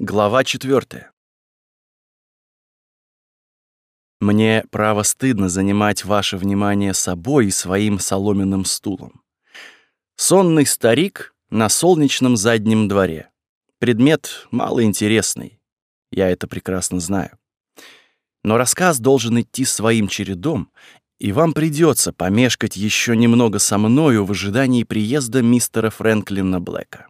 Глава 4. Мне, право, стыдно занимать ваше внимание собой и своим соломенным стулом. Сонный старик на солнечном заднем дворе. Предмет малоинтересный. Я это прекрасно знаю. Но рассказ должен идти своим чередом, и вам придется помешкать еще немного со мною в ожидании приезда мистера Фрэнклина Блэка.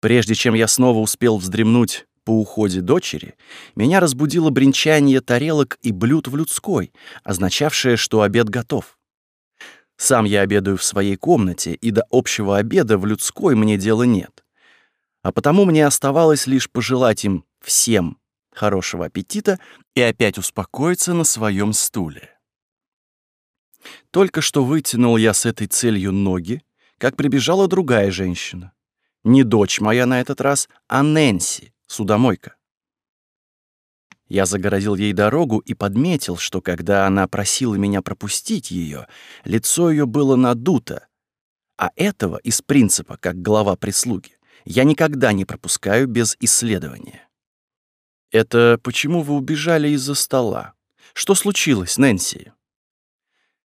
Прежде чем я снова успел вздремнуть по уходе дочери, меня разбудило бренчание тарелок и блюд в людской, означавшее, что обед готов. Сам я обедаю в своей комнате, и до общего обеда в людской мне дела нет. А потому мне оставалось лишь пожелать им всем хорошего аппетита и опять успокоиться на своем стуле. Только что вытянул я с этой целью ноги, как прибежала другая женщина. Не дочь моя на этот раз, а Нэнси, судомойка. Я загородил ей дорогу и подметил, что когда она просила меня пропустить ее, лицо ее было надуто. А этого из принципа, как глава прислуги, я никогда не пропускаю без исследования. «Это почему вы убежали из-за стола? Что случилось, Нэнси?»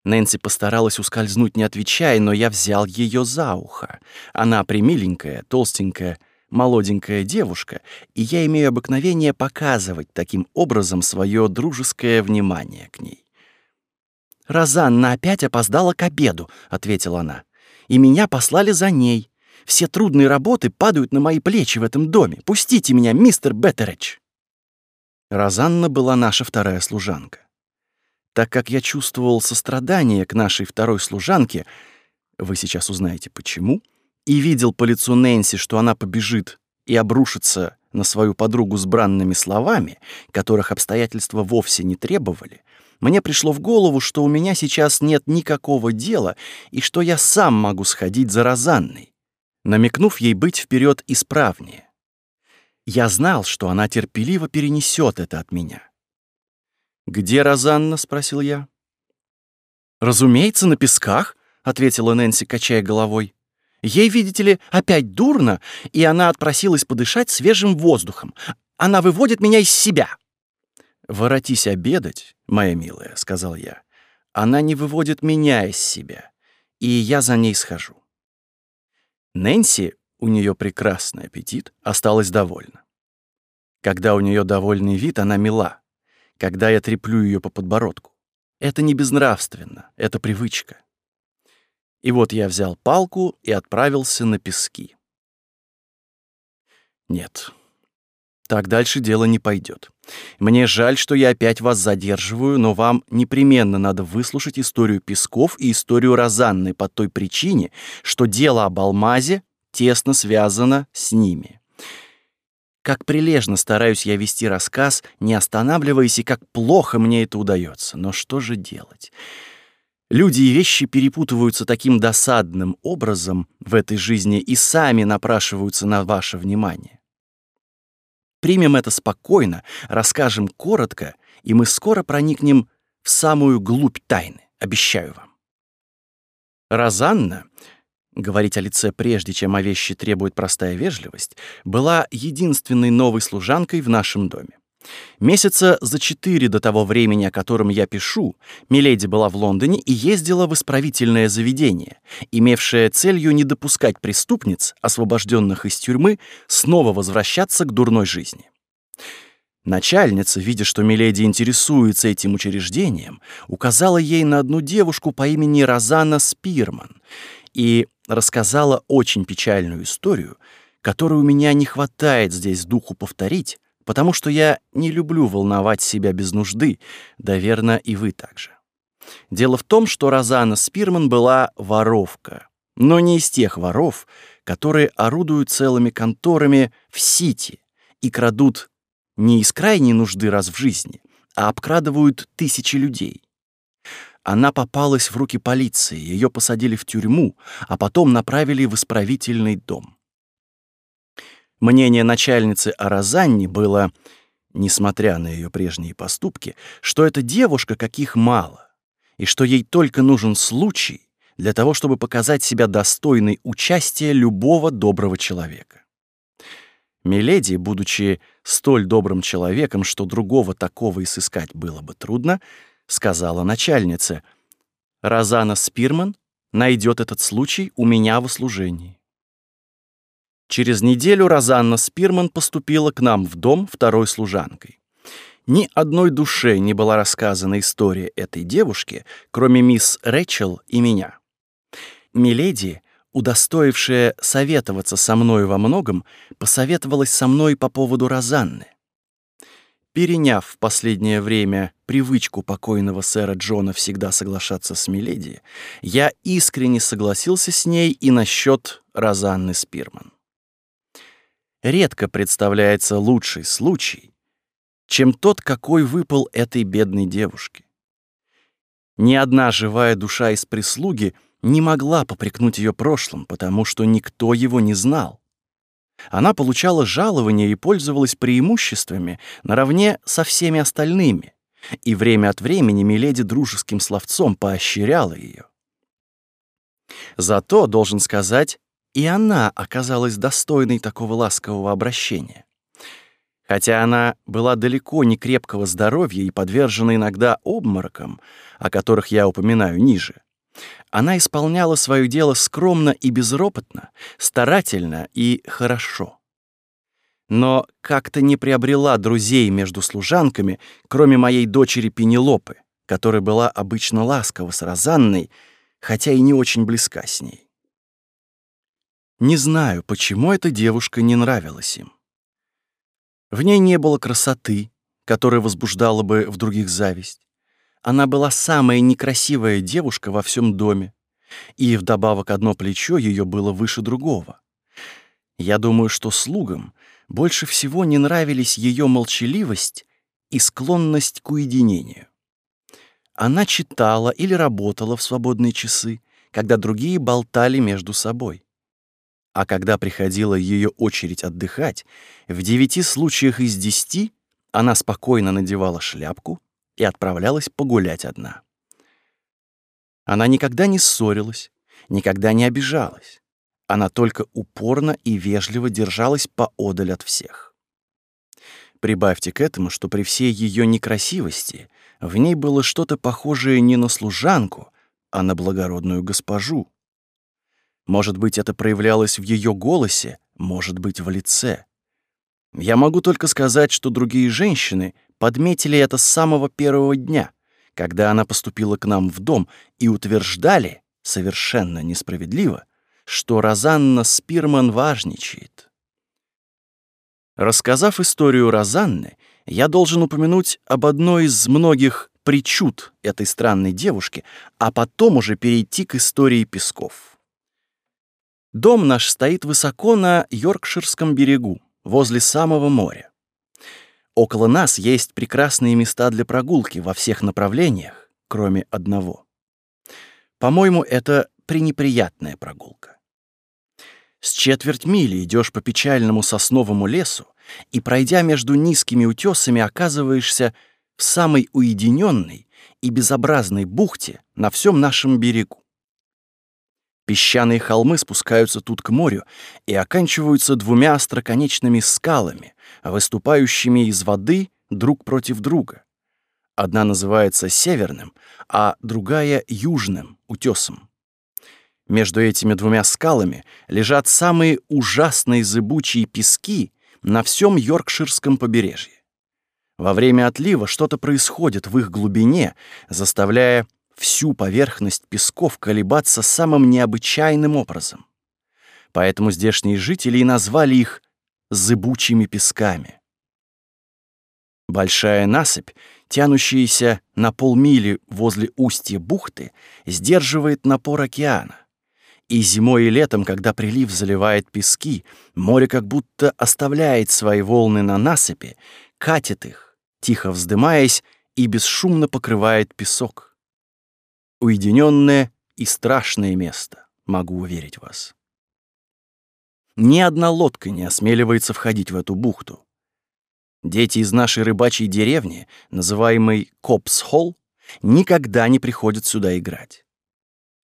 Нэнси постаралась ускользнуть, не отвечая, но я взял ее за ухо. Она примиленькая, толстенькая, молоденькая девушка, и я имею обыкновение показывать таким образом свое дружеское внимание к ней. «Розанна опять опоздала к обеду», — ответила она. «И меня послали за ней. Все трудные работы падают на мои плечи в этом доме. Пустите меня, мистер Беттеридж». Розанна была наша вторая служанка. Так как я чувствовал сострадание к нашей второй служанке, вы сейчас узнаете почему, и видел по лицу Нэнси, что она побежит и обрушится на свою подругу с бранными словами, которых обстоятельства вовсе не требовали, мне пришло в голову, что у меня сейчас нет никакого дела и что я сам могу сходить за Розанной, намекнув ей быть вперед исправнее. Я знал, что она терпеливо перенесет это от меня. «Где Розанна?» — спросил я. «Разумеется, на песках», — ответила Нэнси, качая головой. «Ей, видите ли, опять дурно, и она отпросилась подышать свежим воздухом. Она выводит меня из себя». «Воротись обедать, моя милая», — сказал я. «Она не выводит меня из себя, и я за ней схожу». Нэнси, у нее прекрасный аппетит, осталась довольна. Когда у нее довольный вид, она мила когда я треплю ее по подбородку. Это не безнравственно, это привычка. И вот я взял палку и отправился на пески. Нет, так дальше дело не пойдет. Мне жаль, что я опять вас задерживаю, но вам непременно надо выслушать историю Песков и историю Розанны по той причине, что дело об алмазе тесно связано с ними. Как прилежно стараюсь я вести рассказ, не останавливаясь, и как плохо мне это удается. Но что же делать? Люди и вещи перепутываются таким досадным образом в этой жизни и сами напрашиваются на ваше внимание. Примем это спокойно, расскажем коротко, и мы скоро проникнем в самую глубь тайны, обещаю вам. Розанна говорить о лице прежде, чем о вещи требует простая вежливость, была единственной новой служанкой в нашем доме. Месяца за четыре до того времени, о котором я пишу, Миледи была в Лондоне и ездила в исправительное заведение, имевшее целью не допускать преступниц, освобожденных из тюрьмы, снова возвращаться к дурной жизни. Начальница, видя, что Миледи интересуется этим учреждением, указала ей на одну девушку по имени Розана Спирман и рассказала очень печальную историю, которую у меня не хватает здесь духу повторить, потому что я не люблю волновать себя без нужды, да верно и вы также. Дело в том, что Розана Спирман была воровка, но не из тех воров, которые орудуют целыми конторами в Сити и крадут не из крайней нужды раз в жизни, а обкрадывают тысячи людей. Она попалась в руки полиции, ее посадили в тюрьму, а потом направили в исправительный дом. Мнение начальницы о Розанне было, несмотря на ее прежние поступки, что эта девушка каких мало, и что ей только нужен случай для того, чтобы показать себя достойной участия любого доброго человека. Миледи, будучи столь добрым человеком, что другого такого и сыскать было бы трудно, сказала начальнице, «Розана Спирман найдет этот случай у меня в услужении». Через неделю Розанна Спирман поступила к нам в дом второй служанкой. Ни одной душе не была рассказана история этой девушки, кроме мисс Рэчел и меня. Миледи, удостоившая советоваться со мной во многом, посоветовалась со мной по поводу Розанны. Переняв в последнее время привычку покойного сэра Джона всегда соглашаться с Миледи, я искренне согласился с ней и насчет Розанны Спирман. Редко представляется лучший случай, чем тот, какой выпал этой бедной девушке. Ни одна живая душа из прислуги не могла попрекнуть ее прошлым, потому что никто его не знал. Она получала жалование и пользовалась преимуществами наравне со всеми остальными, и время от времени Миледи дружеским словцом поощряла ее. Зато, должен сказать, и она оказалась достойной такого ласкового обращения. Хотя она была далеко не крепкого здоровья и подвержена иногда обморокам, о которых я упоминаю ниже, она исполняла свое дело скромно и безропотно, старательно и хорошо. Но как-то не приобрела друзей между служанками, кроме моей дочери Пенелопы, которая была обычно ласкова с Розанной, хотя и не очень близка с ней. Не знаю, почему эта девушка не нравилась им. В ней не было красоты, которая возбуждала бы в других зависть. Она была самая некрасивая девушка во всем доме, и вдобавок одно плечо ее было выше другого. Я думаю, что слугам больше всего не нравились ее молчаливость и склонность к уединению. Она читала или работала в свободные часы, когда другие болтали между собой. А когда приходила ее очередь отдыхать, в девяти случаях из десяти она спокойно надевала шляпку, и отправлялась погулять одна. Она никогда не ссорилась, никогда не обижалась. Она только упорно и вежливо держалась поодаль от всех. Прибавьте к этому, что при всей ее некрасивости в ней было что-то похожее не на служанку, а на благородную госпожу. Может быть, это проявлялось в ее голосе, может быть, в лице. Я могу только сказать, что другие женщины подметили это с самого первого дня, когда она поступила к нам в дом, и утверждали, совершенно несправедливо, что Розанна Спирман важничает. Рассказав историю Розанны, я должен упомянуть об одной из многих причуд этой странной девушки, а потом уже перейти к истории Песков. Дом наш стоит высоко на Йоркширском берегу, возле самого моря. Около нас есть прекрасные места для прогулки во всех направлениях, кроме одного. По-моему, это пренеприятная прогулка. С четверть мили идешь по печальному сосновому лесу и, пройдя между низкими утесами, оказываешься в самой уединенной и безобразной бухте на всем нашем берегу. Песчаные холмы спускаются тут к морю и оканчиваются двумя остроконечными скалами, выступающими из воды друг против друга. Одна называется Северным, а другая — Южным утесом. Между этими двумя скалами лежат самые ужасные зыбучие пески на всем Йоркширском побережье. Во время отлива что-то происходит в их глубине, заставляя всю поверхность песков колебаться самым необычайным образом. Поэтому здешние жители и назвали их зыбучими песками. Большая насыпь, тянущаяся на полмили возле устья бухты, сдерживает напор океана. И зимой и летом, когда прилив заливает пески, море как будто оставляет свои волны на насыпи, катит их, тихо вздымаясь, и бесшумно покрывает песок. Уединенное и страшное место, могу уверить вас. Ни одна лодка не осмеливается входить в эту бухту. Дети из нашей рыбачьей деревни, называемой Копс-Холл, никогда не приходят сюда играть.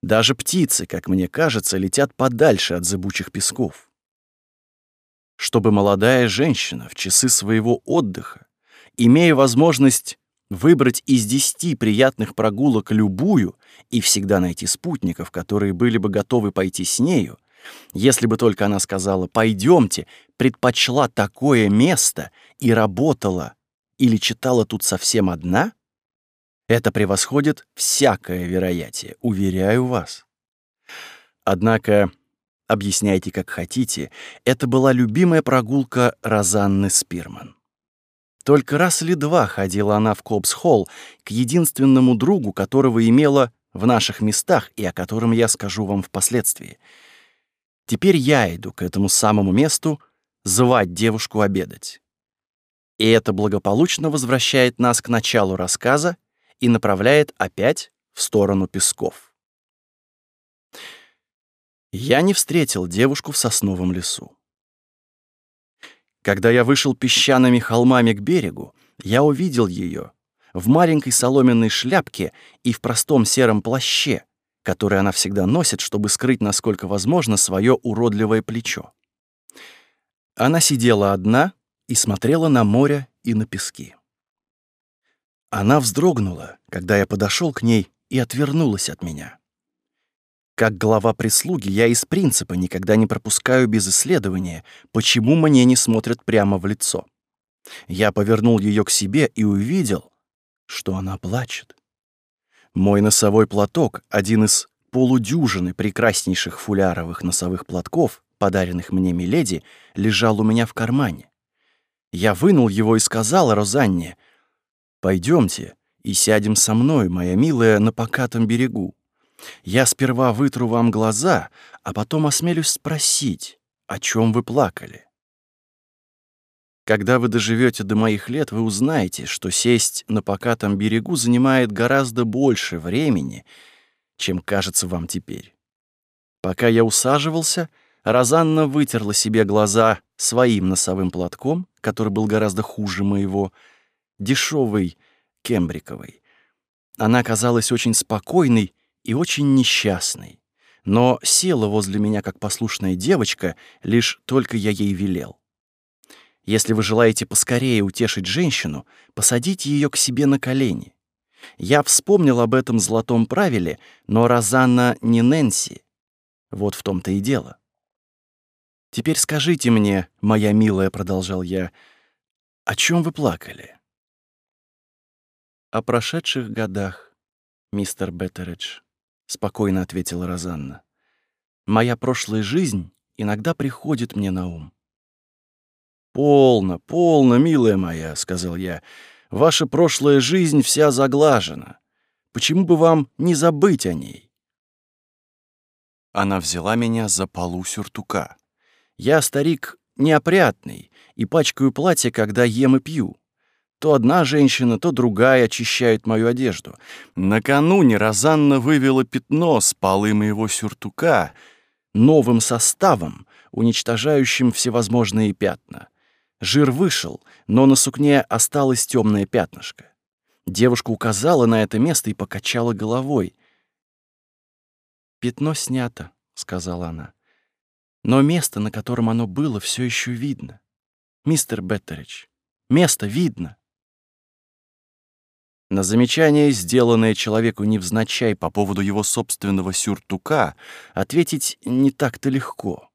Даже птицы, как мне кажется, летят подальше от зыбучих песков. чтобы молодая женщина в часы своего отдыха, имея возможность выбрать из десяти приятных прогулок любую и всегда найти спутников, которые были бы готовы пойти с нею, если бы только она сказала «пойдемте», предпочла такое место и работала или читала тут совсем одна, это превосходит всякое вероятие, уверяю вас. Однако, объясняйте как хотите, это была любимая прогулка Розанны Спирман. Только раз или два ходила она в Кобс-холл к единственному другу, которого имела в наших местах и о котором я скажу вам впоследствии. Теперь я иду к этому самому месту звать девушку обедать. И это благополучно возвращает нас к началу рассказа и направляет опять в сторону песков. Я не встретил девушку в сосновом лесу. Когда я вышел песчаными холмами к берегу, я увидел ее в маленькой соломенной шляпке и в простом сером плаще, который она всегда носит, чтобы скрыть, насколько возможно, свое уродливое плечо. Она сидела одна и смотрела на море и на пески. Она вздрогнула, когда я подошел к ней и отвернулась от меня. Как глава прислуги я из принципа никогда не пропускаю без исследования, почему мне не смотрят прямо в лицо. Я повернул ее к себе и увидел, что она плачет. Мой носовой платок, один из полудюжины прекраснейших фуляровых носовых платков, подаренных мне Миледи, лежал у меня в кармане. Я вынул его и сказал Розанне, Пойдемте и сядем со мной, моя милая, на покатом берегу. Я сперва вытру вам глаза, а потом осмелюсь спросить, о чем вы плакали. Когда вы доживете до моих лет, вы узнаете, что сесть на покатом берегу занимает гораздо больше времени, чем кажется вам теперь. Пока я усаживался, Розанна вытерла себе глаза своим носовым платком, который был гораздо хуже моего, дешевый, кембриковый. Она казалась очень спокойной и очень несчастной, но села возле меня как послушная девочка, лишь только я ей велел. Если вы желаете поскорее утешить женщину, посадите ее к себе на колени. Я вспомнил об этом золотом правиле, но Розанна не Нэнси. Вот в том-то и дело. «Теперь скажите мне, моя милая», — продолжал я, — «о чем вы плакали?» «О прошедших годах, мистер Беттередж», — спокойно ответила Розанна. «Моя прошлая жизнь иногда приходит мне на ум». «Полно, полно, милая моя», — сказал я. «Ваша прошлая жизнь вся заглажена. Почему бы вам не забыть о ней?» Она взяла меня за полу сюртука. Я старик неопрятный и пачкаю платье, когда ем и пью. То одна женщина, то другая очищают мою одежду. Накануне Розанна вывела пятно с полы моего сюртука новым составом, уничтожающим всевозможные пятна. Жир вышел, но на сукне осталось темное пятнышко. Девушка указала на это место и покачала головой. «Пятно снято», — сказала она. «Но место, на котором оно было, все еще видно. Мистер Беттерич, место видно». На замечание, сделанное человеку невзначай по поводу его собственного сюртука, ответить не так-то легко.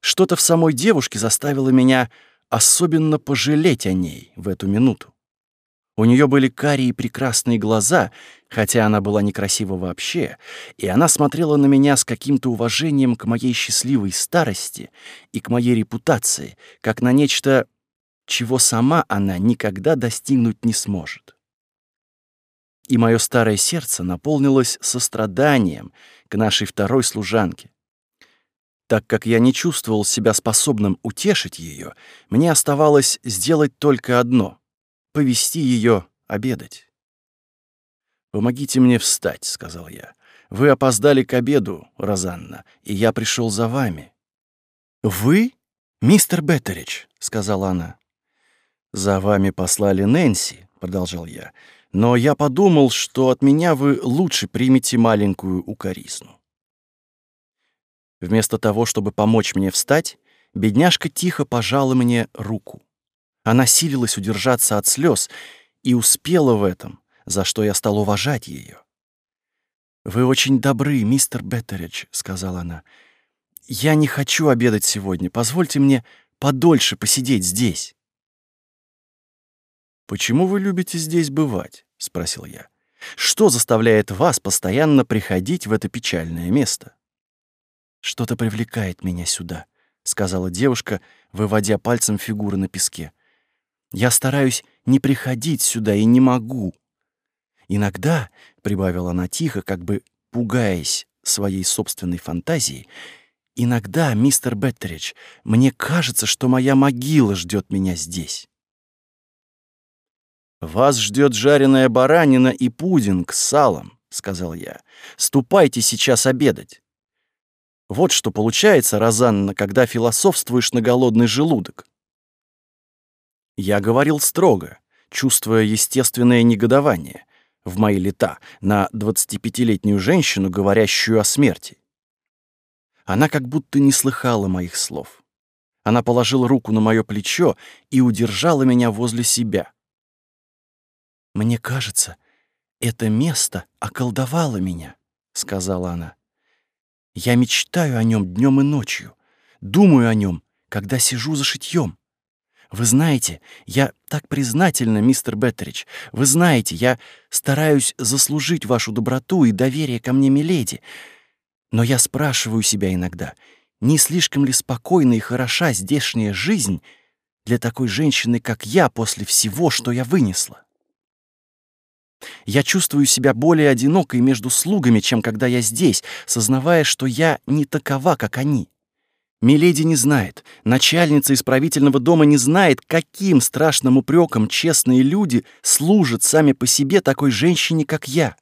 Что-то в самой девушке заставило меня особенно пожалеть о ней в эту минуту. У нее были карие прекрасные глаза, хотя она была некрасива вообще, и она смотрела на меня с каким-то уважением к моей счастливой старости и к моей репутации, как на нечто, чего сама она никогда достигнуть не сможет и мое старое сердце наполнилось состраданием к нашей второй служанке. Так как я не чувствовал себя способным утешить ее, мне оставалось сделать только одно — повести ее обедать. «Помогите мне встать», — сказал я. «Вы опоздали к обеду, Розанна, и я пришел за вами». «Вы, мистер Беттерич», — сказала она. «За вами послали Нэнси», — продолжал я но я подумал, что от меня вы лучше примете маленькую укоризну. Вместо того, чтобы помочь мне встать, бедняжка тихо пожала мне руку. Она силилась удержаться от слез и успела в этом, за что я стал уважать ее. «Вы очень добры, мистер Беттеридж», — сказала она. «Я не хочу обедать сегодня. Позвольте мне подольше посидеть здесь». «Почему вы любите здесь бывать?» — спросил я. «Что заставляет вас постоянно приходить в это печальное место?» «Что-то привлекает меня сюда», — сказала девушка, выводя пальцем фигуры на песке. «Я стараюсь не приходить сюда и не могу. Иногда, — прибавила она тихо, как бы пугаясь своей собственной фантазией, иногда, мистер Беттеридж, мне кажется, что моя могила ждет меня здесь. «Вас ждет жареная баранина и пудинг с салом», — сказал я. «Ступайте сейчас обедать». Вот что получается, Розанна, когда философствуешь на голодный желудок. Я говорил строго, чувствуя естественное негодование в мои лета на 25-летнюю женщину, говорящую о смерти. Она как будто не слыхала моих слов. Она положила руку на мое плечо и удержала меня возле себя. «Мне кажется, это место околдовало меня», — сказала она. «Я мечтаю о нем днем и ночью, думаю о нем, когда сижу за шитьем. Вы знаете, я так признательна, мистер Беттерич. Вы знаете, я стараюсь заслужить вашу доброту и доверие ко мне, миледи. Но я спрашиваю себя иногда, не слишком ли спокойна и хороша здешняя жизнь для такой женщины, как я, после всего, что я вынесла? Я чувствую себя более одинокой между слугами, чем когда я здесь, сознавая, что я не такова, как они. Миледи не знает, начальница исправительного дома не знает, каким страшным упреком честные люди служат сами по себе такой женщине, как я.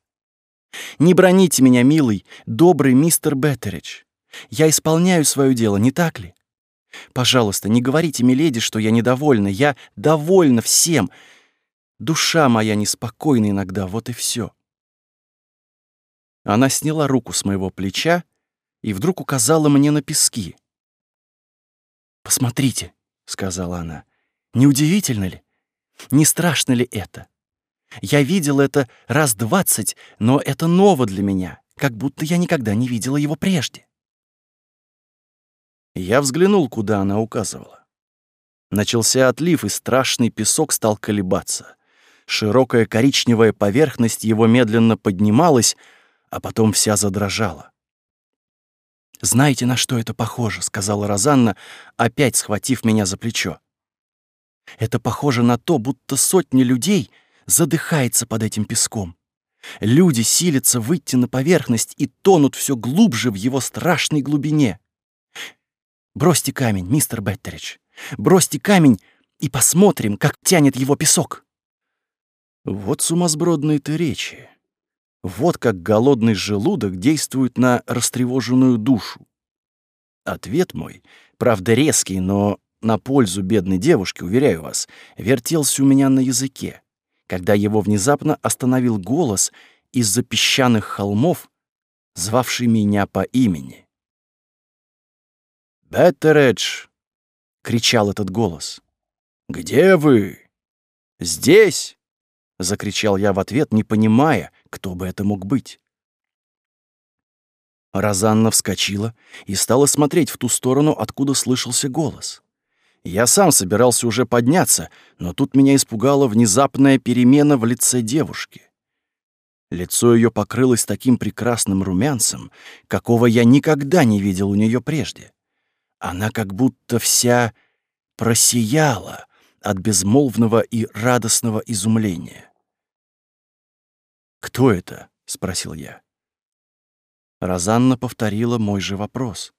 Не броните меня, милый, добрый мистер Беттеридж. Я исполняю свое дело, не так ли? Пожалуйста, не говорите миледи, что я недовольна. Я довольна всем, Душа моя неспокойна иногда, вот и все. Она сняла руку с моего плеча и вдруг указала мне на пески. «Посмотрите», — сказала она, — «не удивительно ли? Не страшно ли это? Я видел это раз двадцать, но это ново для меня, как будто я никогда не видела его прежде». Я взглянул, куда она указывала. Начался отлив, и страшный песок стал колебаться. Широкая коричневая поверхность его медленно поднималась, а потом вся задрожала. «Знаете, на что это похоже?» — сказала Розанна, опять схватив меня за плечо. «Это похоже на то, будто сотни людей задыхается под этим песком. Люди силятся выйти на поверхность и тонут все глубже в его страшной глубине. Бросьте камень, мистер Беттеридж. Бросьте камень и посмотрим, как тянет его песок». Вот сумасбродные ты речи. Вот как голодный желудок действует на растревоженную душу. Ответ мой, правда резкий, но на пользу бедной девушки, уверяю вас, вертелся у меня на языке, когда его внезапно остановил голос из-за песчаных холмов, звавший меня по имени. «Беттередж!» — кричал этот голос. «Где вы?» «Здесь!» — закричал я в ответ, не понимая, кто бы это мог быть. Розанна вскочила и стала смотреть в ту сторону, откуда слышался голос. Я сам собирался уже подняться, но тут меня испугала внезапная перемена в лице девушки. Лицо ее покрылось таким прекрасным румянцем, какого я никогда не видел у нее прежде. Она как будто вся просияла от безмолвного и радостного изумления. «Кто это?» — спросил я. Розанна повторила мой же вопрос.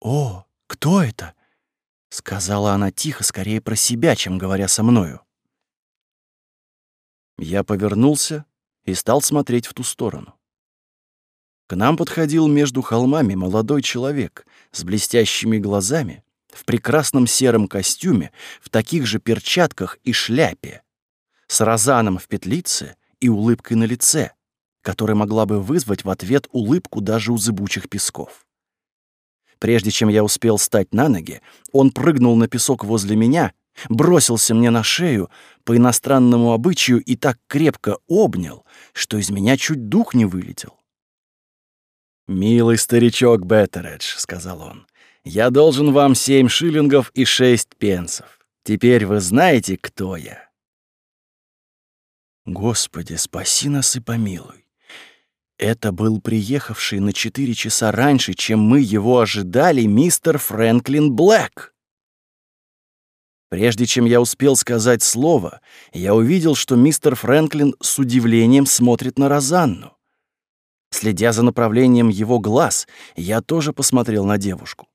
«О, кто это?» — сказала она тихо, скорее про себя, чем говоря со мною. Я повернулся и стал смотреть в ту сторону. К нам подходил между холмами молодой человек с блестящими глазами, в прекрасном сером костюме, в таких же перчатках и шляпе, с розаном в петлице и улыбкой на лице, которая могла бы вызвать в ответ улыбку даже у зыбучих песков. Прежде чем я успел встать на ноги, он прыгнул на песок возле меня, бросился мне на шею по иностранному обычаю и так крепко обнял, что из меня чуть дух не вылетел. «Милый старичок Беттередж», — сказал он, — «я должен вам семь шиллингов и шесть пенсов. Теперь вы знаете, кто я». Господи, спаси нас и помилуй. Это был приехавший на четыре часа раньше, чем мы его ожидали, мистер Фрэнклин Блэк. Прежде чем я успел сказать слово, я увидел, что мистер Фрэнклин с удивлением смотрит на Розанну. Следя за направлением его глаз, я тоже посмотрел на девушку.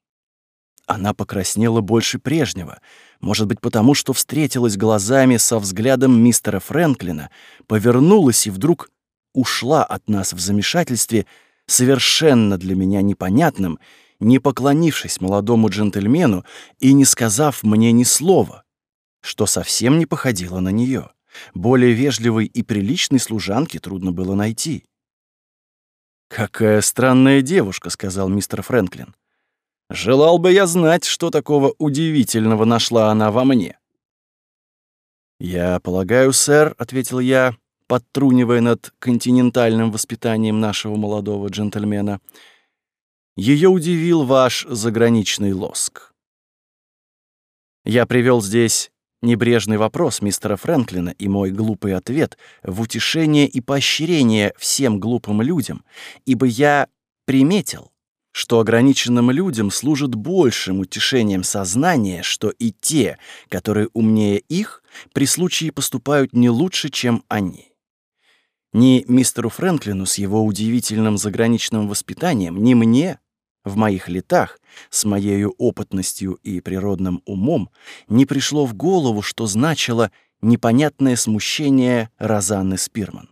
Она покраснела больше прежнего, может быть, потому что встретилась глазами со взглядом мистера Фрэнклина, повернулась и вдруг ушла от нас в замешательстве, совершенно для меня непонятным, не поклонившись молодому джентльмену и не сказав мне ни слова, что совсем не походило на нее. Более вежливой и приличной служанки трудно было найти. «Какая странная девушка», — сказал мистер Фрэнклин. «Желал бы я знать, что такого удивительного нашла она во мне». «Я полагаю, сэр», — ответил я, подтрунивая над континентальным воспитанием нашего молодого джентльмена, ее удивил ваш заграничный лоск. Я привел здесь небрежный вопрос мистера Фрэнклина и мой глупый ответ в утешение и поощрение всем глупым людям, ибо я приметил, что ограниченным людям служит большим утешением сознания, что и те, которые умнее их, при случае поступают не лучше, чем они. Ни мистеру Фрэнклину с его удивительным заграничным воспитанием, ни мне, в моих летах, с моей опытностью и природным умом, не пришло в голову, что значило непонятное смущение Розанны Спирман.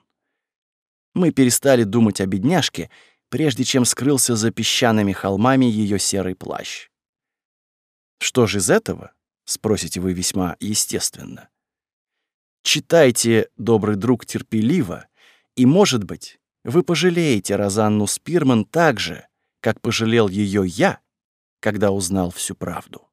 Мы перестали думать о бедняжке, прежде чем скрылся за песчаными холмами ее серый плащ. Что же из этого? Спросите вы весьма естественно. Читайте, добрый друг, терпеливо — и, может быть, вы пожалеете Розанну Спирман так же, как пожалел ее я, когда узнал всю правду.